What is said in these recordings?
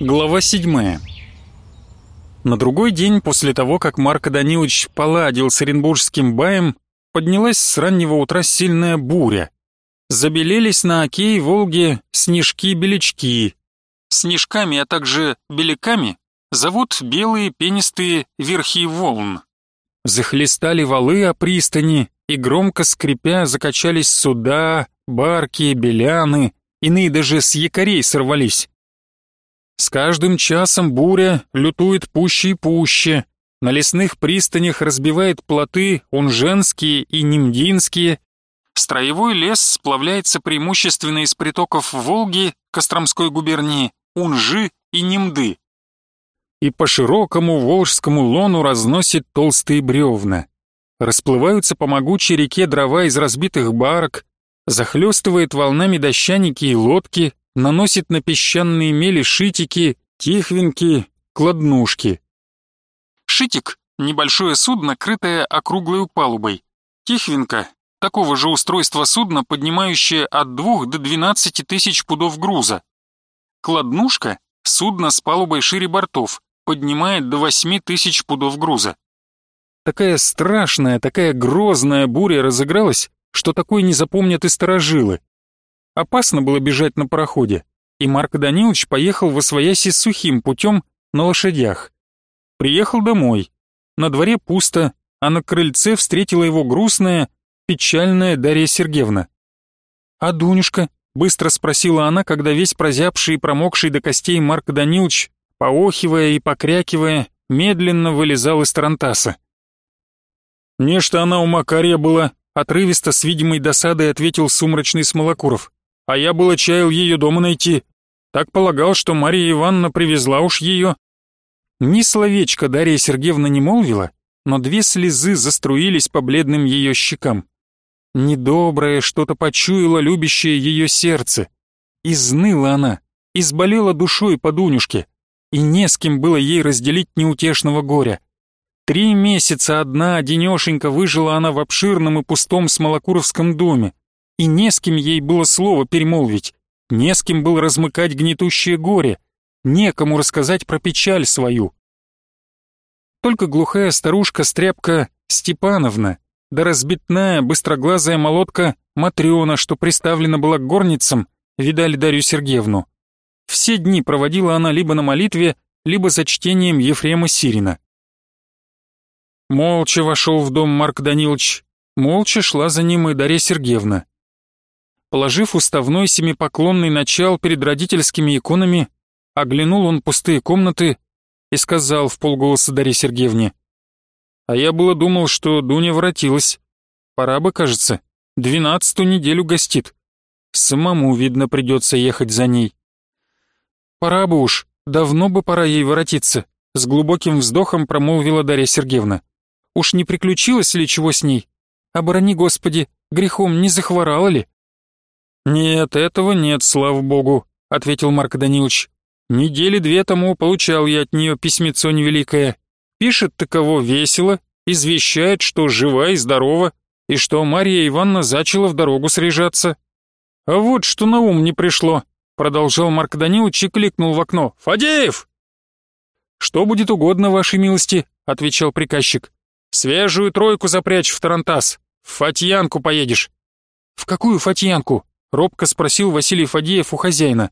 Глава 7. На другой день после того, как Марко Данилович поладил с оренбургским баем, поднялась с раннего утра сильная буря. Забелелись на оке и Волге снежки-белячки. Снежками, а также беляками зовут белые пенистые верхи волн. Захлестали валы о пристани, и громко скрипя закачались суда, барки, беляны, иные даже с якорей сорвались. С каждым часом буря лютует пуще и пуще. На лесных пристанях разбивает плоты унженские и немдинские. Строевой лес сплавляется преимущественно из притоков Волги, Костромской губернии, Унжи и Немды. И по широкому волжскому лону разносит толстые бревна. Расплываются по могучей реке дрова из разбитых барок, захлестывает волнами дощаники и лодки, наносит на песчаные мели шитики, тихвинки, кладнушки. Шитик — небольшое судно, крытое округлой палубой. Тихвинка — такого же устройства судна, поднимающее от 2 до 12 тысяч пудов груза. Кладнушка — судно с палубой шире бортов, поднимает до 8 тысяч пудов груза. Такая страшная, такая грозная буря разыгралась, что такое не запомнят и сторожилы. Опасно было бежать на пароходе, и Марк Данилович поехал в Освояси сухим путем на лошадях. Приехал домой. На дворе пусто, а на крыльце встретила его грустная, печальная Дарья Сергеевна. «А Дунюшка?» — быстро спросила она, когда весь прозябший и промокший до костей Марк Данилович, поохивая и покрякивая, медленно вылезал из тарантаса. «Нечто она у Макария была», — отрывисто с видимой досадой ответил сумрачный Смолокуров а я было чаял ее дома найти. Так полагал, что Мария Ивановна привезла уж ее. Ни словечко Дарья Сергеевна не молвила, но две слезы заструились по бледным ее щекам. Недоброе что-то почуяло любящее ее сердце. Изныла она, изболела душой по Дунюшке, и не с кем было ей разделить неутешного горя. Три месяца одна, одинешенька, выжила она в обширном и пустом Смолокуровском доме, и не с кем ей было слово перемолвить, не с кем было размыкать гнетущее горе, некому рассказать про печаль свою. Только глухая старушка-стряпка Степановна, да разбитная, быстроглазая молотка Матрёна, что приставлена была к горницам, видали Дарью Сергеевну. Все дни проводила она либо на молитве, либо за чтением Ефрема Сирина. Молча вошел в дом Марк Данилович, молча шла за ним и Дарья Сергеевна. Положив уставной семипоклонный начал перед родительскими иконами, оглянул он пустые комнаты и сказал в полголоса Дарье Сергеевне. «А я было думал, что Дуня воротилась. Пора бы, кажется, двенадцатую неделю гостит. Самому, видно, придется ехать за ней». «Пора бы уж, давно бы пора ей воротиться», с глубоким вздохом промолвила Дарья Сергеевна. «Уж не приключилось ли чего с ней? Оборони, Господи, грехом не захворала ли?» «Нет, этого нет, слава богу», — ответил Марк Данилович. «Недели две тому получал я от нее письмецо невеликое. Пишет таково весело, извещает, что жива и здорова, и что Марья Ивановна зачала в дорогу срежаться. А вот что на ум не пришло», — продолжал Марк Данилович и кликнул в окно. «Фадеев!» «Что будет угодно, вашей милости», — отвечал приказчик. «Свежую тройку запрячь в тарантас. В Фатьянку поедешь». «В какую Фатьянку?» — робко спросил Василий Фадеев у хозяина.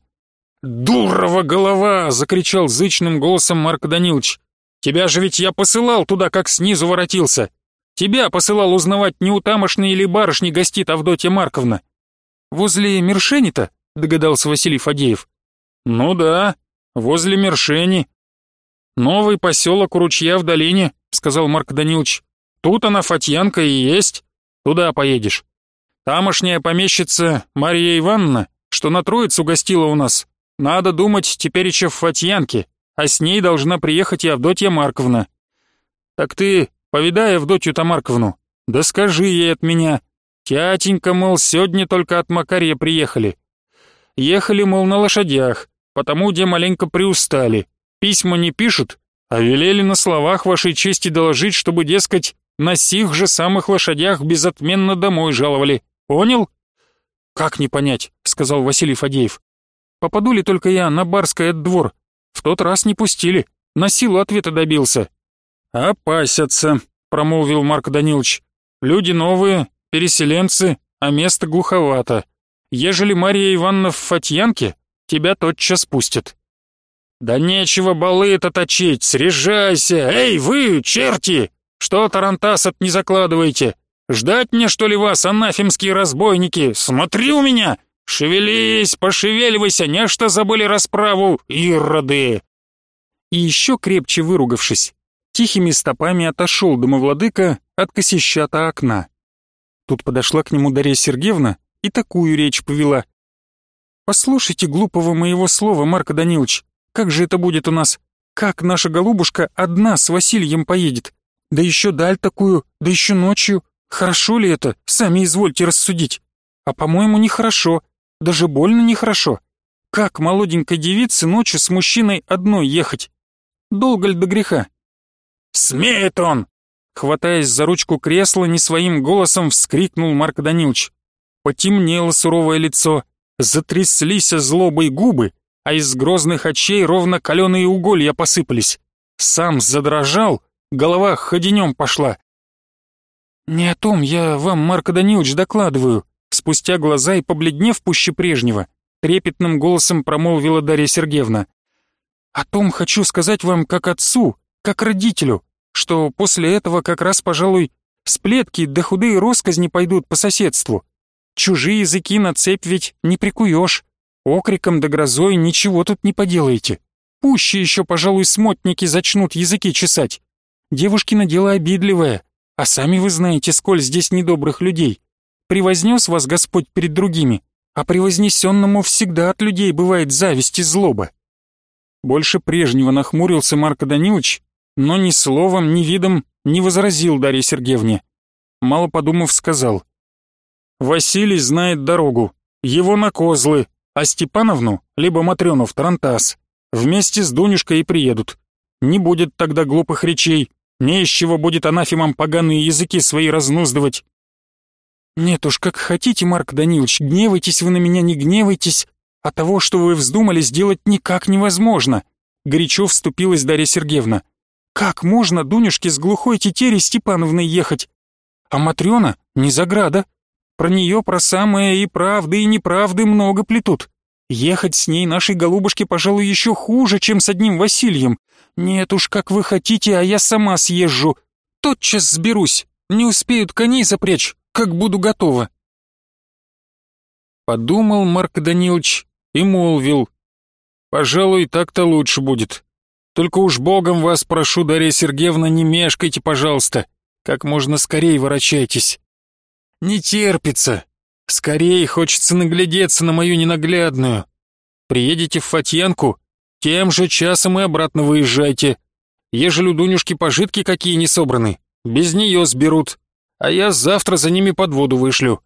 «Дурова голова!» — закричал зычным голосом Марк Данилович. «Тебя же ведь я посылал туда, как снизу воротился. Тебя посылал узнавать, не у тамошней или барышни гостит Авдотья Марковна». «Возле Мершени-то?» — догадался Василий Фадеев. «Ну да, возле Мершени». «Новый поселок у ручья в долине», — сказал Марк Данилович. «Тут она, Фатьянка, и есть. Туда поедешь». Тамошняя помещица Мария Ивановна, что на Троицу гостила у нас, надо думать, теперь еще в Фатьянке, а с ней должна приехать и Авдотья Марковна. Так ты повидай Авдотью-то Марковну, да скажи ей от меня. Тятенька, мол, сегодня только от Макарья приехали. Ехали, мол, на лошадях, потому где маленько приустали. Письма не пишут, а велели на словах вашей чести доложить, чтобы, дескать, на сих же самых лошадях безотменно домой жаловали. Понял? Как не понять, сказал Василий Фадеев. Попаду ли только я на барское двор? В тот раз не пустили, на силу ответа добился». «Опасятся», — промолвил Марк Данилович. «Люди новые, переселенцы, а место глуховато. Ежели Мария Ивановна в Фатьянке, тебя тотчас пустят». «Да нечего балы-то точить, срежайся! Эй, вы, черти! Что тарантасов не закладываете? Ждать мне, что ли, вас, анафемские разбойники? Смотри у меня! Шевелись, пошевеливайся, нечто забыли расправу, ироды!» И еще крепче выругавшись, тихими стопами отошел домовладыка от косищата окна. Тут подошла к нему Дарья Сергеевна и такую речь повела. «Послушайте глупого моего слова, Марко Данилович, как же это будет у нас? Как наша голубушка одна с Васильем поедет? Да еще даль такую, да еще ночью. Хорошо ли это? Сами извольте рассудить. А по-моему, нехорошо. Даже больно нехорошо. Как молоденькой девице ночью с мужчиной одной ехать? Долго ли до греха? «Смеет он!» Хватаясь за ручку кресла, не своим голосом вскрикнул Марк Данилович. Потемнело суровое лицо, затряслись злобой губы, а из грозных очей ровно каленые уголья посыпались. Сам задрожал, голова ходенем пошла. «Не о том я вам, Марко Данилович, докладываю», спустя глаза и побледнев пуще прежнего, трепетным голосом промолвила Дарья Сергеевна. «О том хочу сказать вам как отцу, как родителю, что после этого как раз, пожалуй, сплетки да худые росказни пойдут по соседству. Чужие языки на цепь ведь не прикуешь. Окриком да грозой ничего тут не поделаете. Пуще еще, пожалуй, смотники зачнут языки чесать. Девушкино дело обидливое, а сами вы знаете, сколь здесь недобрых людей. Превознес вас Господь перед другими, а превознесенному всегда от людей бывает зависть и злоба. Больше прежнего нахмурился Марко Данилович, но ни словом, ни видом не возразил Дарье Сергеевне. Мало подумав, сказал. «Василий знает дорогу, его на козлы, а Степановну, либо Матрёну в Тарантас. Вместе с Дунюшкой и приедут. Не будет тогда глупых речей, не из чего будет анафемам поганые языки свои разнуздывать. Нет уж, как хотите, Марк Данилович, гневайтесь вы на меня, не гневайтесь, а того, что вы вздумали сделать, никак невозможно. Горячо вступилась Дарья Сергеевна. Как можно Дунюшке с глухой тетери Степановной ехать? А Матрёна не заграда. Про нее, про самое и правды, и неправды много плетут. Ехать с ней нашей голубушке, пожалуй, еще хуже, чем с одним Васильем. Нет уж, как вы хотите, а я сама съезжу. Тотчас сберусь. Не успеют коней запрячь, как буду готова. Подумал Марк Данилович и молвил. Пожалуй, так-то лучше будет. Только уж богом вас прошу, Дарья Сергеевна, не мешкайте, пожалуйста. Как можно скорее ворочайтесь. Не терпится. Скорее хочется наглядеться на мою ненаглядную. Приедете в Фатьянку, тем же часом и обратно выезжайте. Ежели у Дунюшки пожитки какие не собраны, без нее сберут, а я завтра за ними под воду вышлю.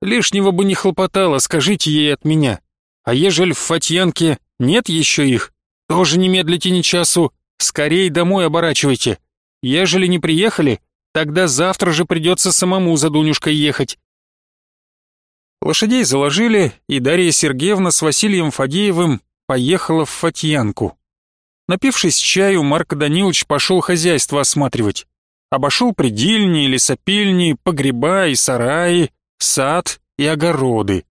Лишнего бы не хлопотало, скажите ей от меня. А ежели в Фатьянке нет еще их, тоже не медлите ни часу, скорей домой оборачивайте. Ежели не приехали, Тогда завтра же придется самому за Дунюшкой ехать. Лошадей заложили, и Дарья Сергеевна с Василием Фадеевым поехала в Фатьянку. Напившись чаю, Марк Данилович пошел хозяйство осматривать. Обошел предельни, лесопильни, погреба и сараи, сад и огороды.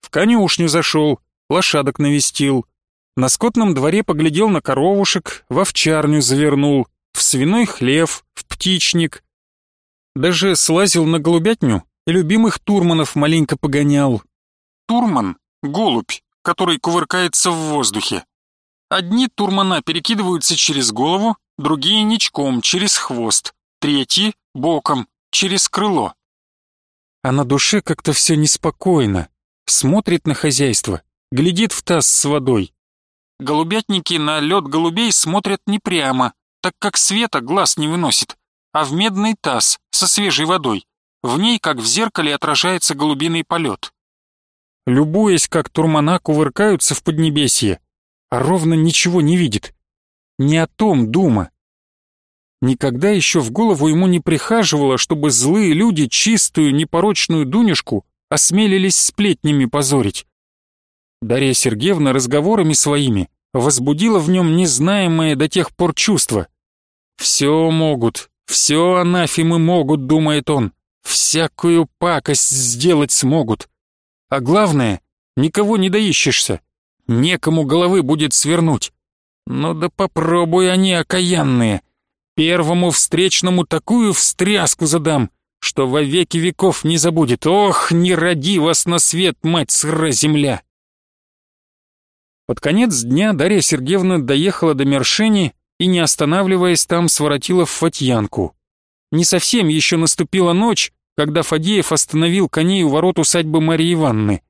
В конюшню зашел, лошадок навестил. На скотном дворе поглядел на коровушек, в овчарню завернул, в свиной хлев, в птичник, даже слазил на голубятню и любимых турманов маленько погонял. Турман — голубь, который кувыркается в воздухе. Одни турмана перекидываются через голову, другие ничком, через хвост, третьи — боком, через крыло. А на душе как-то все неспокойно. Смотрит на хозяйство, глядит в таз с водой. Голубятники на лед голубей смотрят не прямо, так как света глаз не выносит а в медный таз со свежей водой. В ней, как в зеркале, отражается голубиный полет. Любуясь, как турмана кувыркаются в поднебесье, а ровно ничего не видит. Не о том дума. Никогда еще в голову ему не прихаживало, чтобы злые люди чистую, непорочную Дунюшку осмелились сплетнями позорить. Дарья Сергеевна разговорами своими возбудило в нем незнаемое до тех пор чувство. «Все могут, все анафимы могут», — думает он, «всякую пакость сделать смогут. А главное, никого не доищешься, некому головы будет свернуть. Ну да попробуй они окаянные. Первому встречному такую встряску задам, что во веки веков не забудет. Ох, не роди вас на свет, мать сыра земля!» Под конец дня Дарья Сергеевна доехала до Мершени и, не останавливаясь там, своротила в Фатьянку. Не совсем еще наступила ночь, когда Фадеев остановил коней у ворот усадьбы Марии Ивановны.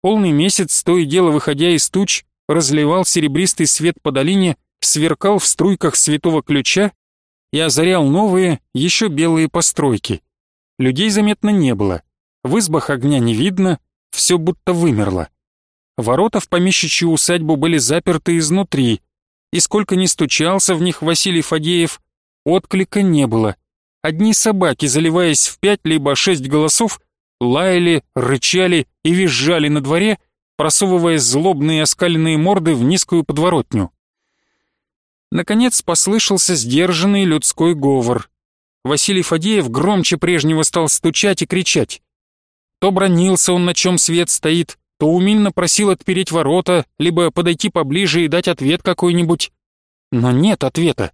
Полный месяц, то и дело выходя из туч, разливал серебристый свет по долине, сверкал в струйках святого ключа и озарял новые, еще белые постройки. Людей заметно не было, в избах огня не видно, все будто вымерло. Ворота в помещичью усадьбу были заперты изнутри, и сколько ни стучался в них Василий Фадеев, отклика не было. Одни собаки, заливаясь в пять либо шесть голосов, лаяли, рычали и визжали на дворе, просовывая злобные оскаленные морды в низкую подворотню. Наконец послышался сдержанный людской говор. Василий Фадеев громче прежнего стал стучать и кричать. То бронился он, на чем свет стоит, то умильно просил отпереть ворота, либо подойти поближе и дать ответ какой-нибудь. Но нет ответа.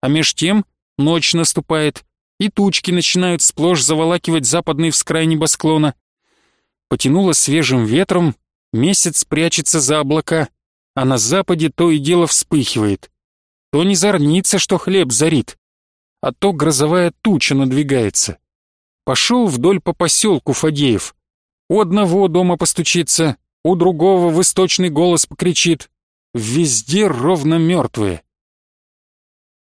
А меж тем ночь наступает, и тучки начинают сплошь заволакивать западный вскрай небосклона. Потянуло свежим ветром, месяц прячется за облака, а на западе то и дело вспыхивает. То не зорнится, что хлеб зарит, а то грозовая туча надвигается. Пошел вдоль по поселку Фадеев. У одного дома постучится, у другого в источный голос покричит. Везде ровно мертвые.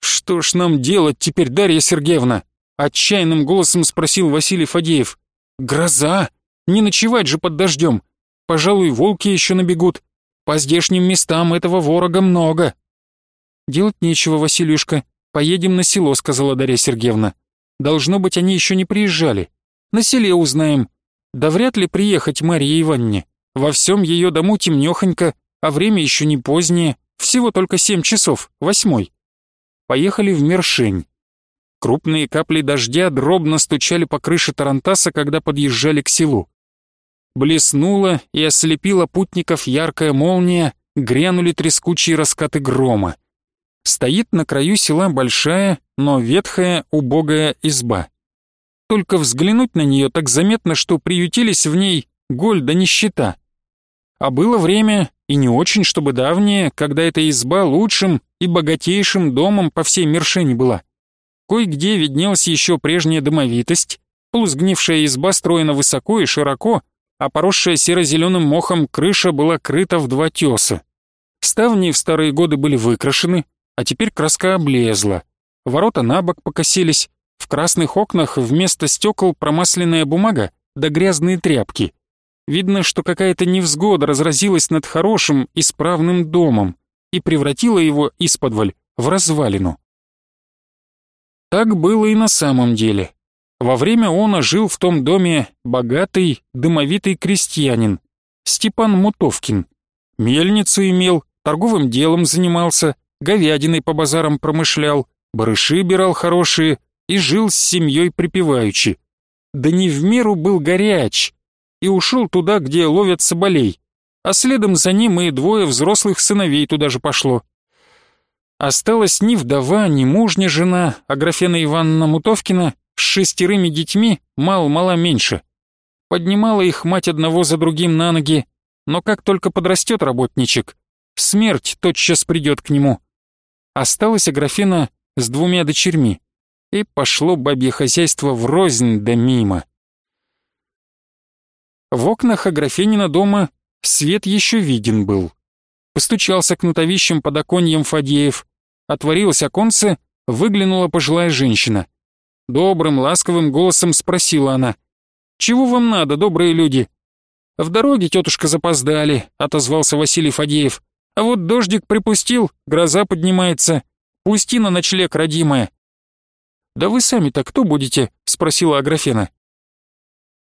«Что ж нам делать теперь, Дарья Сергеевна?» Отчаянным голосом спросил Василий Фадеев. «Гроза! Не ночевать же под дождем! Пожалуй, волки еще набегут. По здешним местам этого ворога много». «Делать нечего, Василюшка. Поедем на село», — сказала Дарья Сергеевна. «Должно быть, они еще не приезжали. На селе узнаем, да вряд ли приехать Марье Ивановне. Во всем ее дому темнехонько, а время еще не позднее, всего только семь часов, восьмой. Поехали в Мершень. Крупные капли дождя дробно стучали по крыше Тарантаса, когда подъезжали к селу. Блеснула и ослепила путников яркая молния, грянули трескучие раскаты грома. Стоит на краю села большая, но ветхая, убогая изба. Только взглянуть на нее так заметно, что приютились в ней голь да нищета. А было время, и не очень, чтобы давнее, когда эта изба лучшим и богатейшим домом по всей Мершине была. Кое-где виднелась еще прежняя домовитость, полусгнившая изба строена высоко и широко, а поросшая серо-зеленым мохом крыша была крыта в два теса. Ставни в старые годы были выкрашены, а теперь краска облезла. Ворота на бок покосились, в красных окнах вместо стекол промасленная бумага да грязные тряпки. Видно, что какая-то невзгода разразилась над хорошим, исправным домом и превратила его исподволь в развалину. Так было и на самом деле. Во время он жил в том доме богатый, дымовитый крестьянин, Степан Мутовкин. Мельницу имел, торговым делом занимался, говядиной по базарам промышлял, барыши бирал хорошие, и жил с семьей припеваючи. Да не в меру был горяч и ушел туда, где ловят соболей, а следом за ним и двое взрослых сыновей туда же пошло. Осталась ни вдова, ни мужня жена, а Аграфена Ивановна Мутовкина с шестерыми детьми мало-мало меньше. Поднимала их мать одного за другим на ноги, но как только подрастет работничек, смерть тотчас придет к нему. Осталась Аграфена с двумя дочерьми и пошло бабье хозяйство врознь да мимо. В окнах Аграфенина дома свет еще виден был. Постучался кнутовищем под оконьем Фадеев, отворилось оконце, выглянула пожилая женщина. Добрым, ласковым голосом спросила она. «Чего вам надо, добрые люди?» «В дороге, тетушка, запоздали», — отозвался Василий Фадеев. «А вот дождик припустил, гроза поднимается. Пусти на ночлег, родимая. «Да вы сами-то кто будете?» — спросила Аграфена.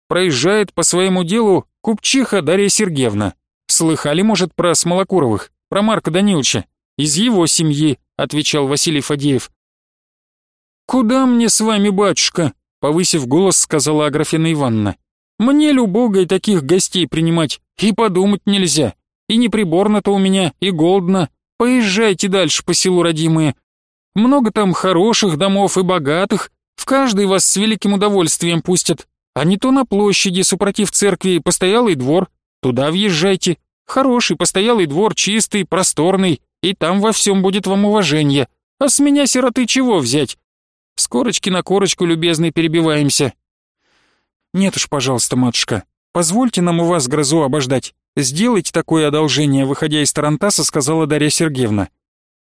«Проезжает по своему делу купчиха Дарья Сергеевна. Слыхали, может, про Смолокуровых, про Марка Даниловича. Из его семьи», — отвечал Василий Фадеев. «Куда мне с вами, батюшка?» — повысив голос, сказала Аграфена Ивановна. «Мне любогой таких гостей принимать и подумать нельзя. И не приборно-то у меня, и голодно. Поезжайте дальше по селу, родимые. Много там хороших домов и богатых, в каждый вас с великим удовольствием пустят. А не то на площади, супротив церкви, постоялый двор. Туда въезжайте. Хороший постоялый двор, чистый, просторный, и там во всем будет вам уважение. А с меня, сироты, чего взять? С корочки на корочку, любезный, перебиваемся. Нет уж, пожалуйста, матушка, позвольте нам у вас грозу обождать. Сделайте такое одолжение, выходя из Тарантаса, сказала Дарья Сергеевна.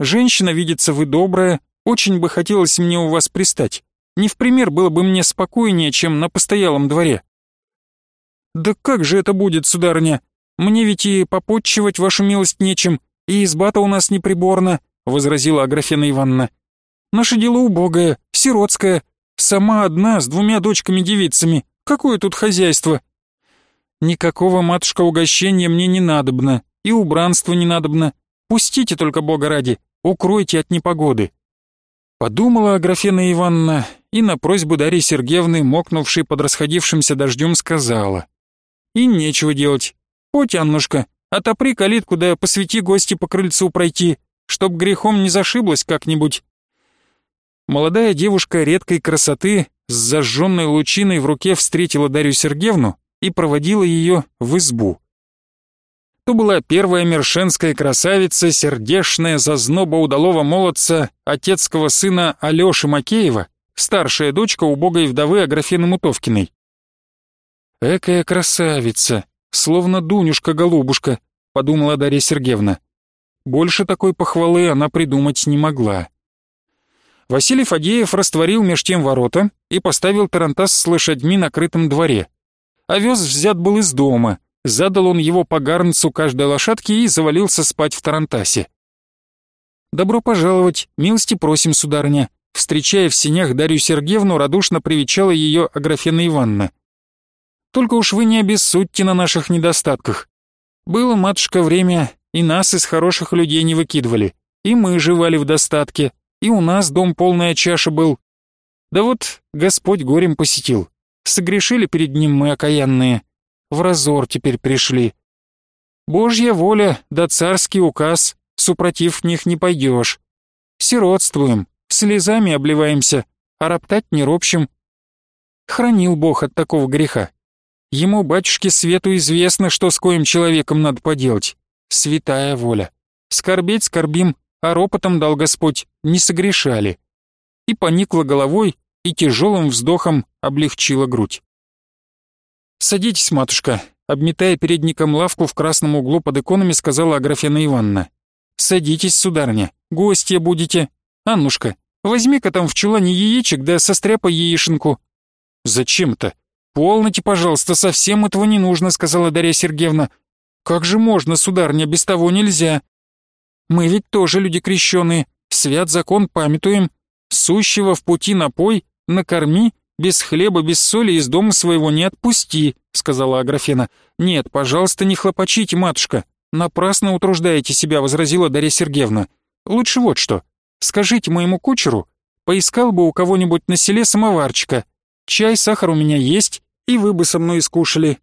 Женщина, видится, вы добрая, очень бы хотелось мне у вас пристать. Не в пример было бы мне спокойнее, чем на постоялом дворе. Да как же это будет, сударыня? Мне ведь и попотчевать вашу милость нечем, и изба-то у нас неприборна, возразила Аграфена Ивановна. Наше дело убогое, сиротское. Сама одна с двумя дочками-девицами. Какое тут хозяйство? Никакого, матушка, угощения мне не надобно, и убранства не надобно. Пустите только Бога ради, укройте от непогоды. Подумала Аграфена Ивановна и на просьбу Дарьи Сергеевны, мокнувшей под расходившимся дождем, сказала. И нечего делать. Хоть, Аннушка, отопри калитку да посвети гости по крыльцу пройти, чтоб грехом не зашиблась как-нибудь. Молодая девушка редкой красоты с зажженной лучиной в руке встретила Дарью Сергеевну и проводила ее в избу. То была первая мершенская красавица, сердешная зазноба удалого молодца, отецкого сына Алёши Макеева, старшая дочка убогой вдовы Аграфены Мутовкиной. «Экая красавица, словно Дунюшка-голубушка», — подумала Дарья Сергеевна. Больше такой похвалы она придумать не могла. Василий Фадеев растворил меж тем ворота и поставил тарантас с лошадьми на крытом дворе. Овес взят был из дома, задал он его по гарнцу каждой лошадки и завалился спать в тарантасе. «Добро пожаловать, милости просим, сударыня», встречая в синях Дарью Сергеевну, радушно привечала ее Аграфена Ивановна. «Только уж вы не обессудьте на наших недостатках. Было, матушка, время, и нас из хороших людей не выкидывали, и мы жевали в достатке, и у нас дом полная чаша был. Да вот Господь горем посетил. Согрешили перед ним мы окаянные. В разор теперь пришли. Божья воля да царский указ, супротив них не пойдешь. Сиротствуем, слезами обливаемся, а роптать не ропщим. Хранил Бог от такого греха. Ему, батюшке, свету известно, что с коим человеком надо поделать. Святая воля. Скорбеть скорбим, а ропотом дал Господь, не согрешали. И поникла головой, и тяжелым вздохом облегчила грудь. «Садитесь, матушка», — обметая передником лавку в красном углу под иконами, сказала Аграфена Ивановна. «Садитесь, сударыня, гостья будете. Аннушка, возьми-ка там в чулане яичек, да состряпай яишенку». «Зачем-то? Полноте, пожалуйста, совсем этого не нужно», — сказала Дарья Сергеевна. «Как же можно, сударыня, без того нельзя?» Мы ведь тоже люди крещеные, свят закон памятуем. Сущего в пути напой, накорми, без хлеба, без соли из дома своего не отпусти», — сказала Аграфена. «Нет, пожалуйста, не хлопочите, матушка. Напрасно утруждаете себя», — возразила Дарья Сергеевна. «Лучше вот что. Скажите моему кучеру, поискал бы у кого-нибудь на селе самоварчика. Чай, сахар у меня есть, и вы бы со мной скушали».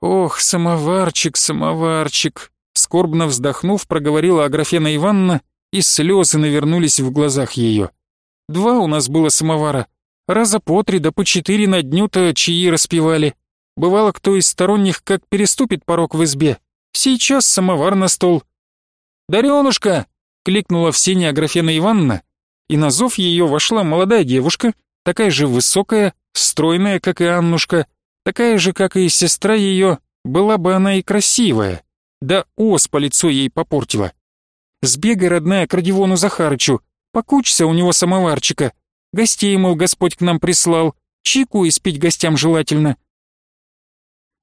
«Ох, самоварчик, самоварчик», Скорбно вздохнув, проговорила Аграфена Ивановна, и слезы навернулись в глазах ее. «Два у нас было самовара. Раза по три да по четыре на дню-то чаи распевали. Бывало, кто из сторонних как переступит порог в избе. Сейчас самовар на стол». «Даренушка!» — кликнула в сене Аграфена Ивановна, и на зов ее вошла молодая девушка, такая же высокая, стройная, как и Аннушка, такая же, как и сестра ее, была бы она и красивая да ос по лицу ей попортила. Сбегай, родная, к Родиону Захарычу, покучься у него самоварчика. Гостей, мол, Господь к нам прислал, чайку испить гостям желательно.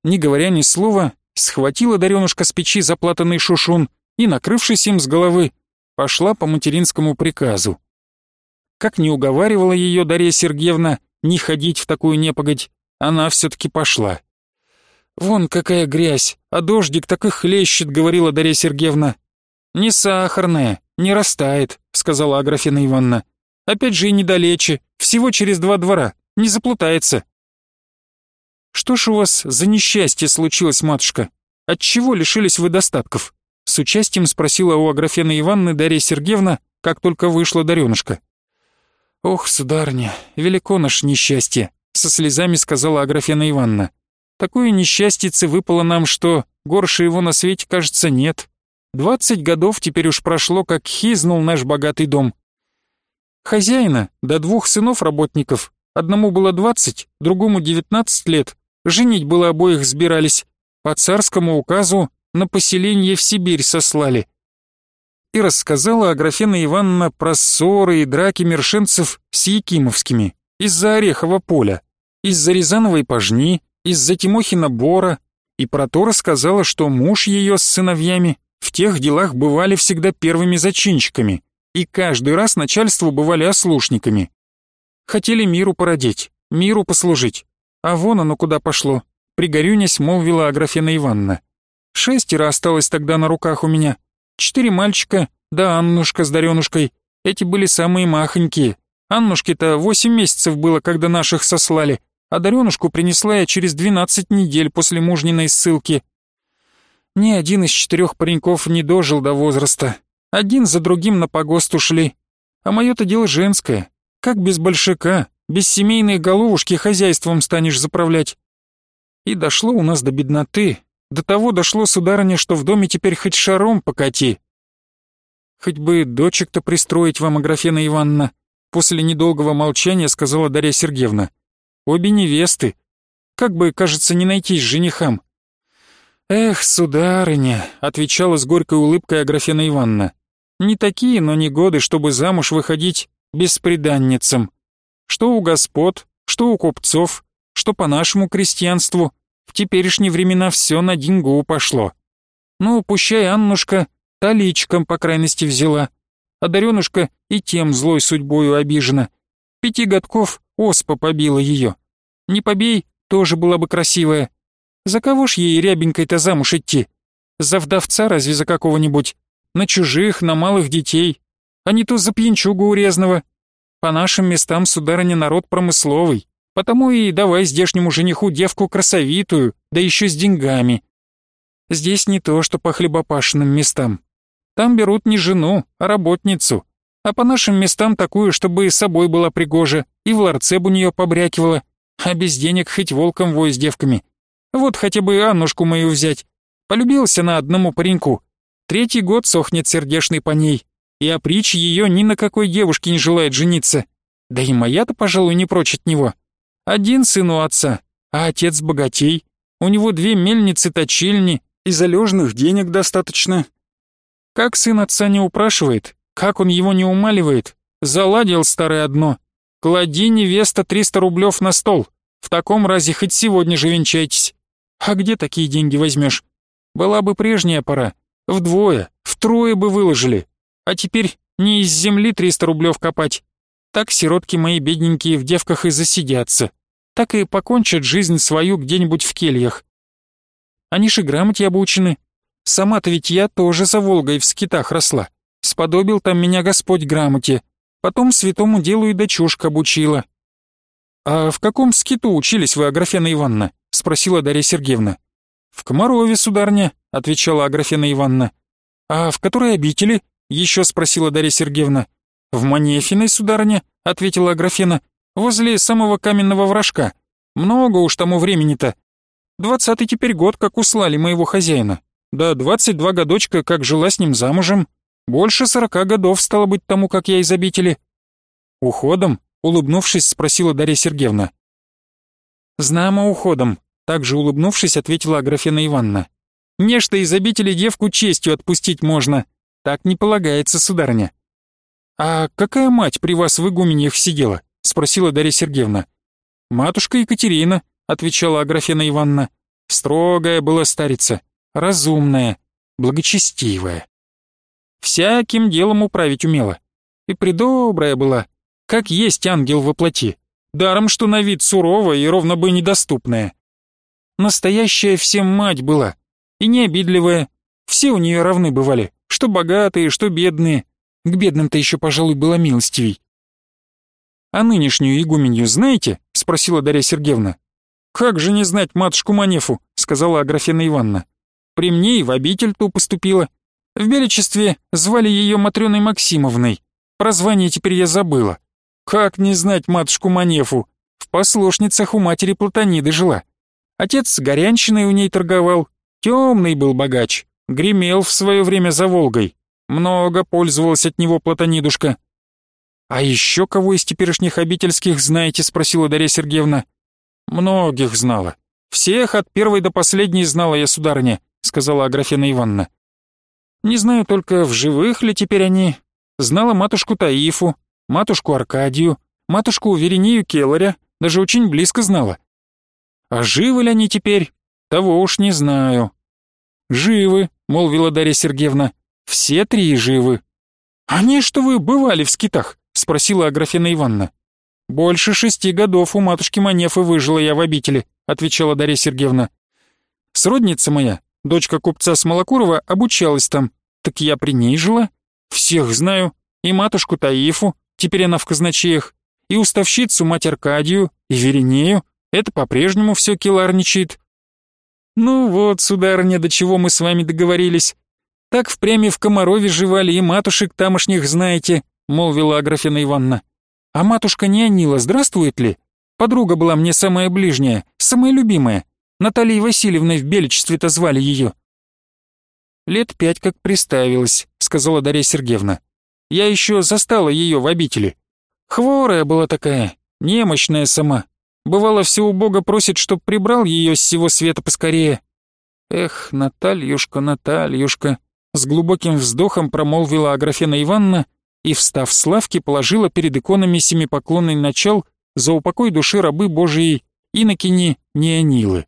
Не говоря ни слова, схватила Даренушка с печи заплатанный шушун и, накрывшись им с головы, пошла по материнскому приказу. Как не уговаривала ее Дарья Сергеевна не ходить в такую непогодь, она все-таки пошла. «Вон какая грязь, а дождик так и хлещет», — говорила Дарья Сергеевна. «Не сахарная, не растает», — сказала Аграфена Ивановна. «Опять же и недалече, всего через два двора, не заплутается». «Что ж у вас за несчастье случилось, матушка? Отчего лишились вы достатков?» С участием спросила у Аграфены Ивановны Дарья Сергеевна, как только вышла Даренушка. «Ох, сударыня, велико наше несчастье», — со слезами сказала Аграфена Ивановна. «Такое несчастьице выпало нам, что горше его на свете, кажется, нет. Двадцать годов теперь уж прошло, как хизнул наш богатый дом. Хозяина, до да двух сынов-работников, одному было двадцать, другому девятнадцать лет, женить было обоих сбирались. По царскому указу на поселение в Сибирь сослали и рассказала Аграфена Ивановна про ссоры и драки мершенцев с Якимовскими из-за Орехова поля, из-за Рязановой пожни, из-за Тимохина Бора, и про то рассказала, что муж ее с сыновьями в тех делах бывали всегда первыми зачинщиками, и каждый раз начальству бывали ослушниками. Хотели миру породить, миру послужить. А вон оно куда пошло, пригорюнясь, молвила Аграфена Ивановна. Шестеро осталось тогда на руках у меня, Четыре мальчика, да Аннушка с Даренушкой. Эти были самые махонькие. Аннушке-то восемь месяцев было, когда наших сослали, а Даренушку принесла я через двенадцать недель после мужниной ссылки. Ни один из четырех пареньков не дожил до возраста. Один за другим на погост ушли. А мое-то дело женское. Как без большака, без семейной головушки хозяйством станешь заправлять? И дошло у нас до бедноты, до того дошло, сударыня, что в доме теперь хоть шаром покати. Хоть бы дочек-то пристроить вам, Аграфена Ивановна, после недолгого молчания сказала Дарья Сергеевна. Обе невесты. Как бы, кажется, не найтись женихам. «Эх, сударыня», — отвечала с горькой улыбкой Аграфена Ивановна, «не такие, но не годы, чтобы замуж выходить бесприданницам. Что у господ, что у купцов, что по нашему крестьянству. В теперешние времена все на деньгу пошло. Ну, пущай Аннушка таличком по крайности взяла, а Даренушка и тем злой судьбою обижена. Пяти годков оспа побила ее. Не побей, тоже была бы красивая. За кого ж ей рябенькой-то замуж идти? За вдовца разве за какого-нибудь? На чужих, на малых детей. А не то за пьянчугу урезного. По нашим местам, сударыня, народ промысловый. Потому и давай здешнему жениху девку красовитую, да еще с деньгами. Здесь не то, что по хлебопашенным местам. Там берут не жену, а работницу. А по нашим местам такую, чтобы с собой была пригожа, и в ларце б у нее побрякивала, а без денег хоть волком вой с девками. Вот хотя бы Аннушку мою взять. Полюбился на одному пареньку. Третий год сохнет сердешный по ней, и опричь ее ни на какой девушке не желает жениться. Да и моя-то, пожалуй, не прочь от него. Один сын у отца, а отец богатей. У него две мельницы-точильни, и залежных денег достаточно. Как сын отца не упрашивает, как он его не умаливает, заладил старое одно. Клади, невеста, триста рублев на стол. В таком разе хоть сегодня же венчайтесь. А где такие деньги возьмешь? Была бы прежняя пора. Вдвое, втрое бы выложили. А теперь не из земли триста рублев копать, так сиротки мои бедненькие в девках и засидятся, так и покончат жизнь свою где-нибудь в кельях. Они же грамоте обучены. Сама-то ведь я тоже за Волгой в скитах росла. Сподобил там меня Господь грамоте. Потом святому делу и дочушка обучила. «А в каком скиту учились вы, Аграфена Ивановна?» — спросила Дарья Сергеевна. «В Комарове, сударня», — отвечала Аграфена Ивановна. «А в которой обители?» — еще спросила Дарья Сергеевна. «В Манефиной, сударыня», — ответила Аграфена, — «возле самого каменного вражка. Много уж тому времени-то. Двадцатый теперь год, как услали моего хозяина. Да двадцать два годочка, как жила с ним замужем. Больше сорока годов стало быть тому, как я из обители». «Уходом?» — улыбнувшись, спросила Дарья Сергеевна. «Знамо уходом», — также улыбнувшись, ответила Аграфена Ивановна. «Нечто из обители девку честью отпустить можно. Так не полагается, сударыня. «А какая мать при вас в игуменьях сидела?» — спросила Дарья Сергеевна. «Матушка Екатерина», — отвечала Аграфена Ивановна. «Строгая была старица, разумная, благочестивая. Всяким делом управить умела. И придобрая была, как есть ангел во плоти, даром что на вид суровая и ровно бы недоступная. Настоящая всем мать была, и не обидливая, все у нее равны бывали, Что богатые, что бедные. К бедным-то еще, пожалуй, было милостивей. «А нынешнюю игуменью знаете?» — спросила Дарья Сергеевна. «Как же не знать матушку Манефу?» — сказала Аграфена Ивановна. «При мне и в обитель ту поступила. В Беличестве звали ее Матрёной Максимовной. Про звание теперь я забыла. Как не знать матушку Манефу? В послушницах у матери Платониды жила. Отец с горянщиной у ней торговал. Темный был богач. Гремел в свое время за Волгой. Много пользовалась от него Платонидушка. «А еще кого из теперешних обительских знаете?» — спросила Дарья Сергеевна. «Многих знала. Всех от первой до последней знала я, сударыня», — сказала Аграфена Ивановна. «Не знаю только, в живых ли теперь они. Знала матушку Таифу, матушку Аркадию, матушку Верению Келларя, даже очень близко знала. А живы ли они теперь? Того уж не знаю». «Живы», — молвила Дарья Сергеевна. «Все три живы». «Они, что вы бывали в скитах?» — спросила Аграфена Ивановна. «Больше шести годов у матушки Манефы выжила я в обители», — отвечала Дарья Сергеевна. «Сродница моя, дочка купца Смолокурова, обучалась там. Так я при ней жила. Всех знаю. И матушку Таифу, теперь она в казначеях, и уставщицу мать Аркадию, и Веринею. Это по-прежнему все киларничает». «Ну вот, сударыня, до чего мы с вами договорились. Так впрямь в Комарове живали и матушек тамошних знаете, — молвила Аграфена Ивановна. «А матушка не Анила здравствует ли? Подруга была мне самая ближняя, самая любимая. Натальей Васильевной в Беличестве-то звали ее». «Лет пять как приставилась», — сказала Дарья Сергеевна. «Я еще застала ее в обители. Хворая была такая, немощная сама. Бывало, все у Бога просит, чтоб прибрал ее с всего света поскорее». «Эх, Натальюшка, Натальюшка», — с глубоким вздохом промолвила Аграфена Ивановна и, встав с лавки, положила перед иконами семипоклонный начал за упокой души рабы Божией инокини Неонилы.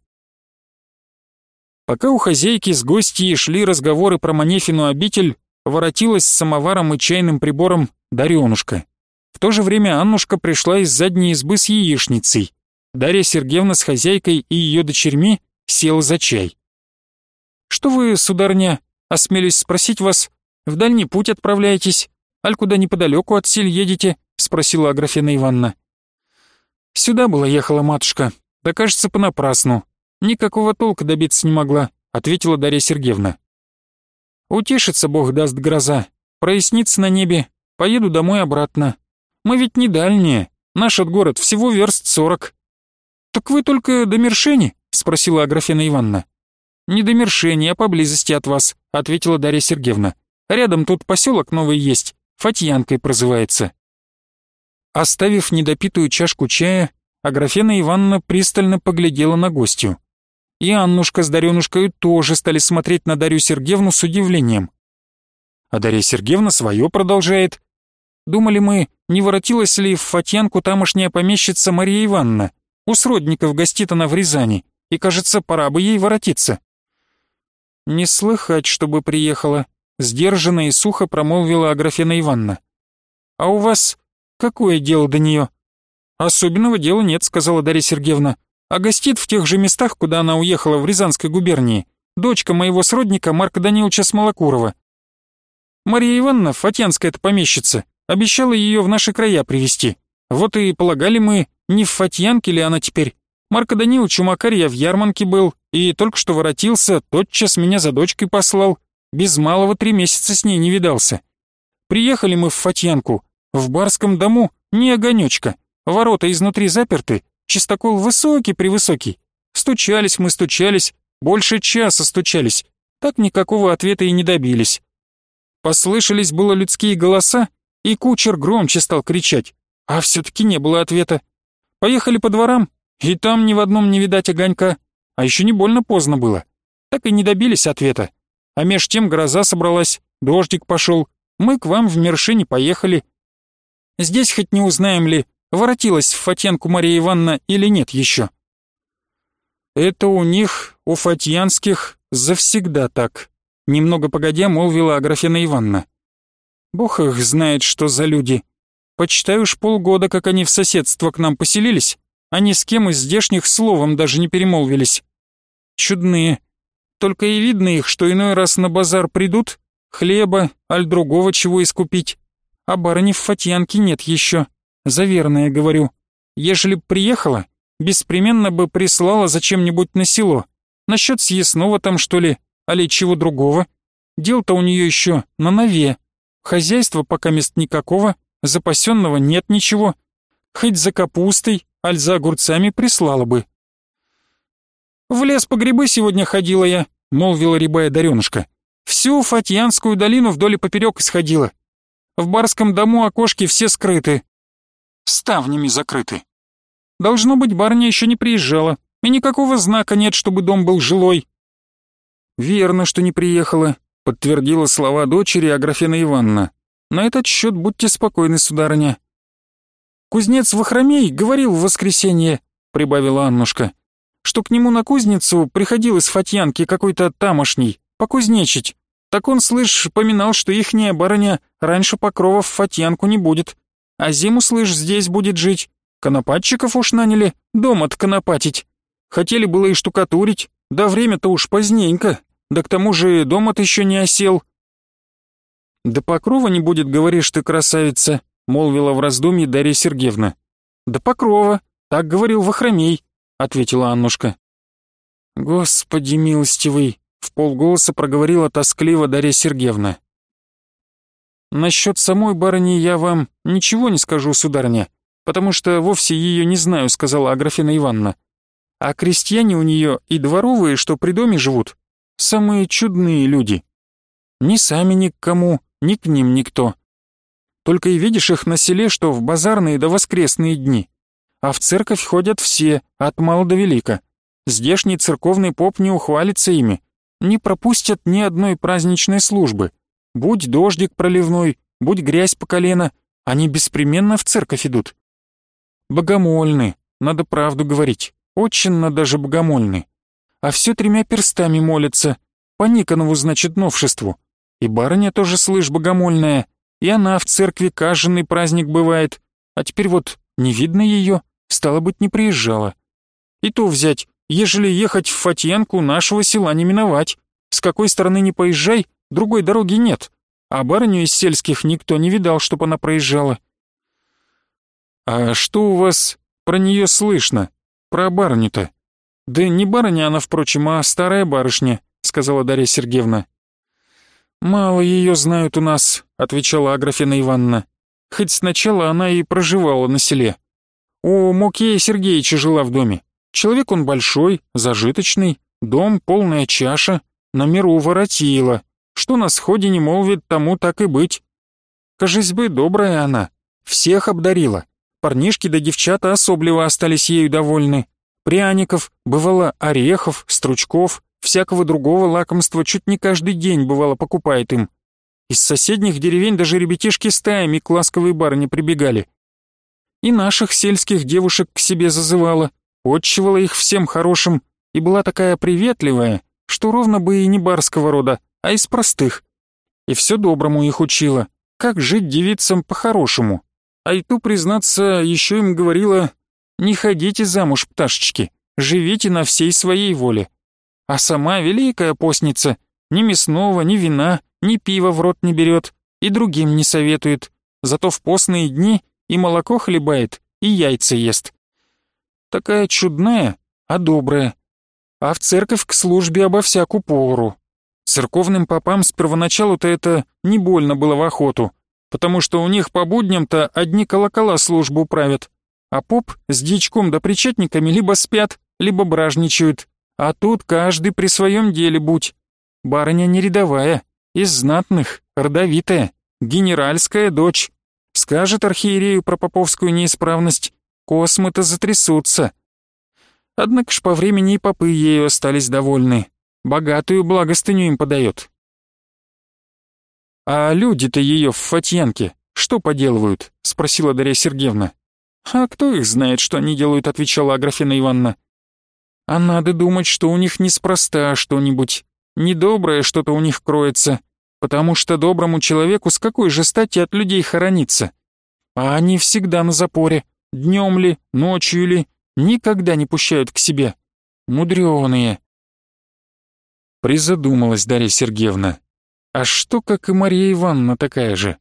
Пока у хозяйки с гостьей шли разговоры про Манефину обитель, воротилась с самоваром и чайным прибором Дарёнушка. В то же время Аннушка пришла из задней избы с яичницей. Дарья Сергеевна с хозяйкой и ее дочерьми села за чай. «Что вы, сударня, осмелюсь спросить вас, в дальний путь отправляетесь?» аль куда неподалеку от сель едете?» — спросила Аграфена Ивановна. «Сюда была ехала матушка, да кажется понапрасну. Никакого толка добиться не могла», — ответила Дарья Сергеевна. «Утешится Бог даст гроза, прояснится на небе, поеду домой обратно. Мы ведь не дальние, наш от город всего верст сорок». «Так вы только до Мершени?» — спросила Аграфена Ивановна. «Не до Мершени, а поблизости от вас», — ответила Дарья Сергеевна. «Рядом тут поселок новый есть, Фатьянкой прозывается. Оставив недопитую чашку чая, Аграфена Ивановна пристально поглядела на гостью. И Аннушка с Дарёнушкой тоже стали смотреть на Дарью Сергеевну с удивлением. А Дарья Сергеевна свое продолжает. Думали мы, не воротилась ли в Фатьянку тамошняя помещица Мария Ивановна. У сродников гостит она в Рязани, и, кажется, пора бы ей воротиться. Не слыхать, чтобы приехала, Сдержанно и сухо промолвила Аграфена Ивановна. «А у вас какое дело до нее?» «Особенного дела нет», — сказала Дарья Сергеевна. «А гостит в тех же местах, куда она уехала, в Рязанской губернии. Дочка моего сродника Марка Даниловича Смолокурова. Мария Ивановна, фатьянская-то помещица, обещала ее в наши края привезти. Вот и полагали мы, не в Фатьянке ли она теперь. Марка Данилович у Макарья в Ярманке был, и только что воротился, тотчас меня за дочкой послал. Без малого три месяца с ней не видался. Приехали мы в Фатьянку. В барском дому ни огонечка. Ворота изнутри заперты, чистокол высокий-превысокий. Стучались мы, стучались, больше часа стучались. Так никакого ответа и не добились. Послышались было людские голоса, и кучер громче стал кричать, а все-таки не было ответа. Поехали по дворам, и там ни в одном не видать огонька, а еще не больно поздно было. Так и не добились ответа. А меж тем гроза собралась, дождик пошел. Мы к вам в Мершине поехали. Здесь хоть не узнаем ли, воротилась в Фатьянку Мария Ивановна или нет еще. Это у них, у фатьянских, завсегда так. Немного погодя молвила Аграфена Ивановна. Бог их знает, что за люди. Почитай уж полгода, как они в соседство к нам поселились, они с кем из здешних словом даже не перемолвились. Чудные, только и видно их, что иной раз на базар придут, Хлеба, аль другого чего искупить. А барыни в Фатьянке нет еще. За верное говорю. Ежели б приехала, беспременно бы прислала зачем-нибудь на село. Насчет съестного там, что ли, али чего другого. Дел-то у нее еще на нове. Хозяйства пока мест никакого, запасенного нет ничего. Хоть за капустой, аль за огурцами прислала бы. «В лес по грибы сегодня ходила я», — молвила рябая Даренушка. «Всю Фатьянскую долину вдоль и поперек исходила. В барском дому окошки все скрыты. Ставнями закрыты. Должно быть, барыня еще не приезжала, и никакого знака нет, чтобы дом был жилой». «Верно, что не приехала», — подтвердила слова дочери Аграфена Ивановна. «На этот счет будьте спокойны, сударыня». «Кузнец Вахромей говорил в воскресенье», — прибавила Аннушка что к нему на кузницу приходил из Фатьянки какой-то тамошний, покузнечить. Так он, слышь, поминал, что ихняя барыня раньше покрова в Фатьянку не будет. А зиму, слышь, здесь будет жить. Конопатчиков уж наняли, дом-то конопатить. Хотели было и штукатурить, да время-то уж поздненько. Да к тому же дом-то еще не осел. «Да покрова не будет, говоришь ты, красавица», — молвила в раздумье Дарья Сергеевна. «Да покрова», — так говорил Вахромей. — ответила Аннушка. «Господи милостивый!» — в полголоса проговорила тоскливо Дарья Сергеевна. «Насчет самой барыни я вам ничего не скажу, сударыня, потому что вовсе ее не знаю», — сказала Аграфена Ивановна. «А крестьяне у нее и дворовые, что при доме живут, самые чудные люди. Ни сами ни к кому, ни к ним никто. Только и видишь их на селе, что в базарные да воскресные дни а в церковь ходят все, от мала до велика. Здешний церковный поп не ухвалится ими, не пропустят ни одной праздничной службы. Будь дождик проливной, будь грязь по колено, они беспременно в церковь идут. Богомольны, надо правду говорить, очень даже богомольны. А все тремя перстами молятся, по Никонову, значит, новшеству. И барыня тоже, слышь, богомольная, и она в церкви каждый праздник бывает, а теперь вот не видно ее. Стало быть, не приезжала. И то взять, ежели ехать в Фатьянку, нашего села не миновать. С какой стороны не поезжай, другой дороги нет. А барыню из сельских никто не видал, чтоб она проезжала. «А что у вас про нее слышно? Про барыню-то?» «Да не барыня она, впрочем, а старая барышня», — сказала Дарья Сергеевна. «Мало ее знают у нас», — отвечала Аграфена Ивановна. «Хоть сначала она и проживала на селе. У Мукея Сергеевича жила в доме. Человек он большой, зажиточный, дом полная чаша, на миру воротила. Что на сходе не молвит, тому так и быть. Кажись бы, добрая она. Всех обдарила. Парнишки да девчата особливо остались ею довольны. Пряников, бывало орехов, стручков, всякого другого лакомства чуть не каждый день бывало покупает им. Из соседних деревень даже ребятишки стаями к ласковой барыне прибегали и наших сельских девушек к себе зазывала, отчивала их всем хорошим и была такая приветливая, что ровно бы и не барского рода, а из простых. И все доброму их учила, как жить девицам по-хорошему. А и ту, признаться, еще им говорила, не ходите замуж, пташечки, живите на всей своей воле. А сама великая постница ни мясного, ни вина, ни пива в рот не берет и другим не советует, зато в постные дни и молоко хлебает, и яйца ест. Такая чудная, а добрая. А в церковь к службе обо всяку пору. Церковным попам с первоначалу-то это не больно было в охоту, потому что у них по будням-то одни колокола службу правят, а поп с дичком да причетниками либо спят, либо бражничают, а тут каждый при своем деле будь. Барыня не рядовая, из знатных, родовитая, генеральская дочь. Скажет архиерею про поповскую неисправность, космы-то затрясутся. Однако ж по времени и попы ею остались довольны. Богатую благостыню им подает. «А люди-то ее в Фатьянке что поделывают?» — спросила Дарья Сергеевна. «А кто их знает, что они делают?» — отвечала Аграфена Ивановна. «А надо думать, что у них неспроста что-нибудь. Недоброе что-то у них кроется потому что доброму человеку с какой же стати от людей хорониться? А они всегда на запоре, днем ли, ночью ли, никогда не пущают к себе. Мудреные. Призадумалась Дарья Сергеевна. А что, как и Мария Ивановна такая же?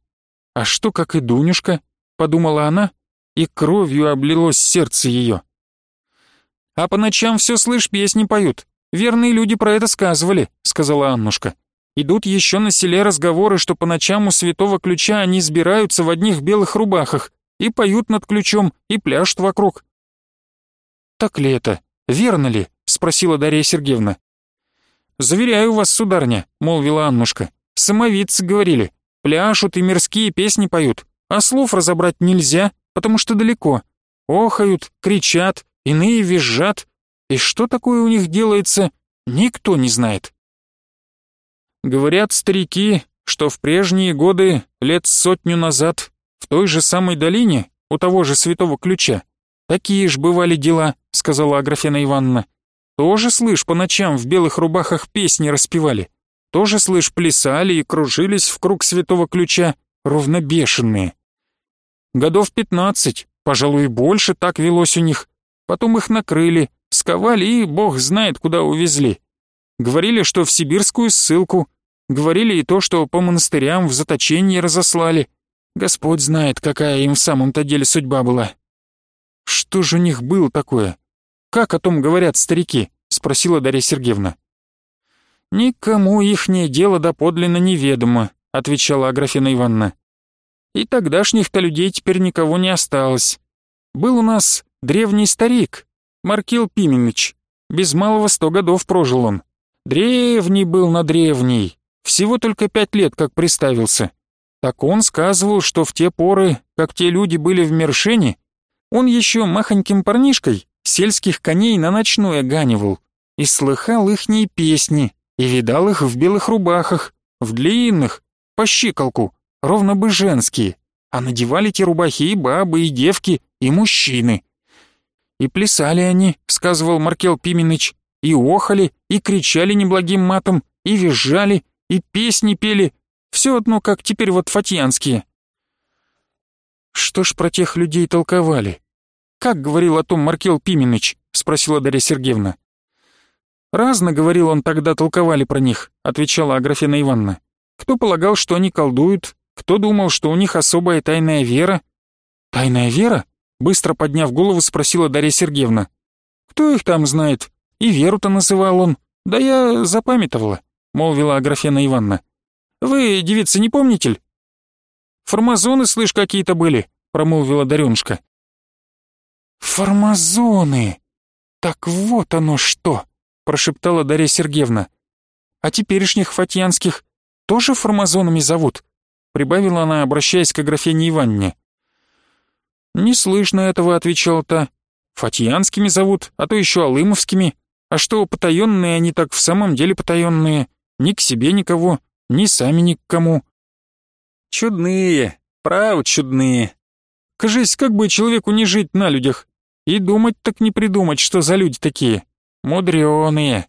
А что, как и Дунюшка? Подумала она, и кровью облилось сердце ее. А по ночам все слышь, песни поют. Верные люди про это сказывали, сказала Аннушка. Идут еще на селе разговоры, что по ночам у святого ключа они сбираются в одних белых рубахах и поют над ключом, и пляшут вокруг. «Так ли это? Верно ли?» — спросила Дарья Сергеевна. «Заверяю вас, сударня», — молвила Аннушка. «Самовидцы говорили, пляшут и мирские песни поют, а слов разобрать нельзя, потому что далеко. Охают, кричат, иные визжат, и что такое у них делается, никто не знает». Говорят старики, что в прежние годы, лет сотню назад, в той же самой долине, у того же святого ключа, такие ж бывали дела, сказала Аграфена Ивановна. Тоже, слышь, по ночам в белых рубахах песни распевали. Тоже, слышь, плясали и кружились в круг святого ключа, ровно бешеные. Годов пятнадцать, пожалуй, больше так велось у них. Потом их накрыли, сковали и бог знает куда увезли. Говорили, что в сибирскую ссылку, Говорили и то, что по монастырям в заточении разослали. Господь знает, какая им в самом-то деле судьба была. Что же у них было такое? Как о том говорят старики? Спросила Дарья Сергеевна. Никому ихнее дело доподлинно неведомо, отвечала Аграфена Ивановна. И тогдашних-то людей теперь никого не осталось. Был у нас древний старик, Маркил Пименыч. Без малого сто годов прожил он. Древний был на древний, всего только пять лет как приставился. Так он сказывал, что в те поры, как те люди были в Мершене, он еще махоньким парнишкой сельских коней на ночное ганивал и слыхал ихние песни, и видал их в белых рубахах, в длинных, по щиколку, ровно бы женские, а надевали те рубахи и бабы, и девки, и мужчины. И плясали они, сказывал Маркел Пименыч, и охали, и кричали неблагим матом, и визжали, и песни пели, все одно, как теперь вот фатьянские. Что ж про тех людей толковали? Как говорил о том Маркел Пименыч? Спросила Дарья Сергеевна. Разно, говорил он, тогда толковали про них, отвечала Аграфена Ивановна. Кто полагал, что они колдуют, кто думал, что у них особая тайная вера. Тайная вера? Быстро подняв голову, спросила Дарья Сергеевна. Кто их там знает? И веру-то называл он. Да я запамятовала молвила Аграфена Ивановна. «Вы, девица, не помните «Формазоны, слышь, какие-то были», — промолвила Дарёнушка. «Формазоны! Так вот оно что!» — прошептала Дарья Сергеевна. «А теперешних фатьянских тоже формазонами зовут?» — прибавила она, обращаясь к Аграфене Ивановне. «Не слышно этого», — отвечал та. «Фатьянскими зовут, а то еще Алымовскими. А что, потаенные они так в самом деле потаенные. Ни к себе никого, ни сами ни к кому. Чудные, право чудные. Кажись, как бы человеку не жить на людях. И думать так не придумать, что за люди такие. Мудреные.